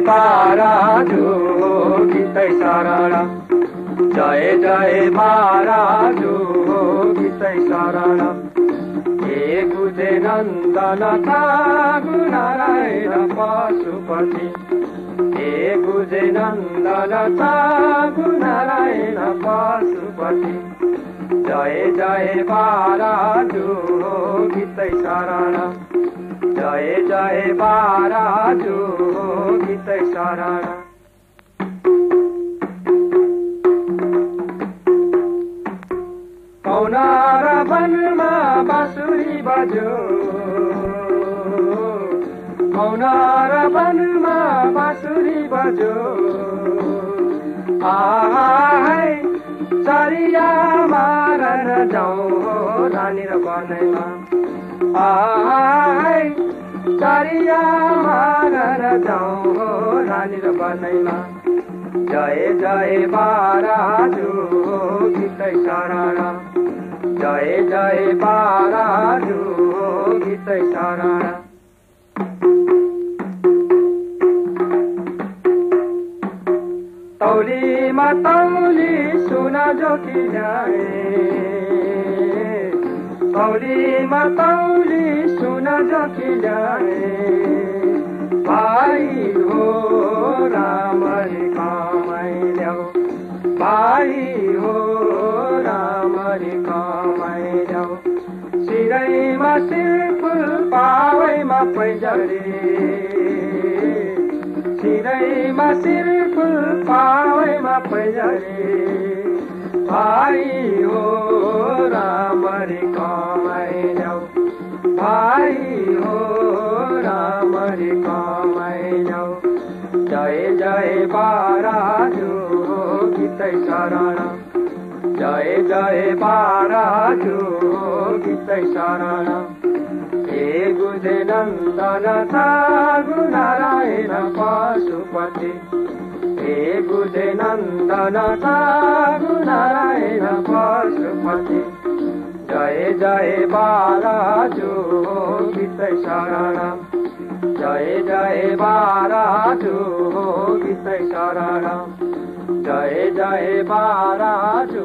बाराजु गीतै शरण जय जय बाराजु गीतै शरण हे गुजे नन्दन तागु नारायण पशुपति। हे गुजे नन्दन तागु नारायण पशुपति। जय जय बाराजु गीतै शरण जय जय बाराजु তারার પૌનારા વનમાં બાંસુરી બાજો પૌનારા વનમાં બાંસુરી બાજો આહાય સરિયા મારન જાઉં રાની રબાનમાં આહાય रानी र जय जय बाराजु गीतै शरण। जय जय बाराजु गीतै शरण। तौलीमा तौली सुन जाए तौलीमा तौली पावैमा पैजरी। सिरैमा सिरफुल पावैमा पैजरी। भाइ हो कमाइ ल्याऊ जय जय बाराजु गीतै शरण। जय जय बाराजु गीतै शरण। हे गुजे नन्दन सागु नारायण पशुपति। हे गुजे नन्दन सागु नारायण पशुपति। जय जय बाराजु गीतै शरण। जय जय बाराजु गीतै शरण। जय जय बाराजु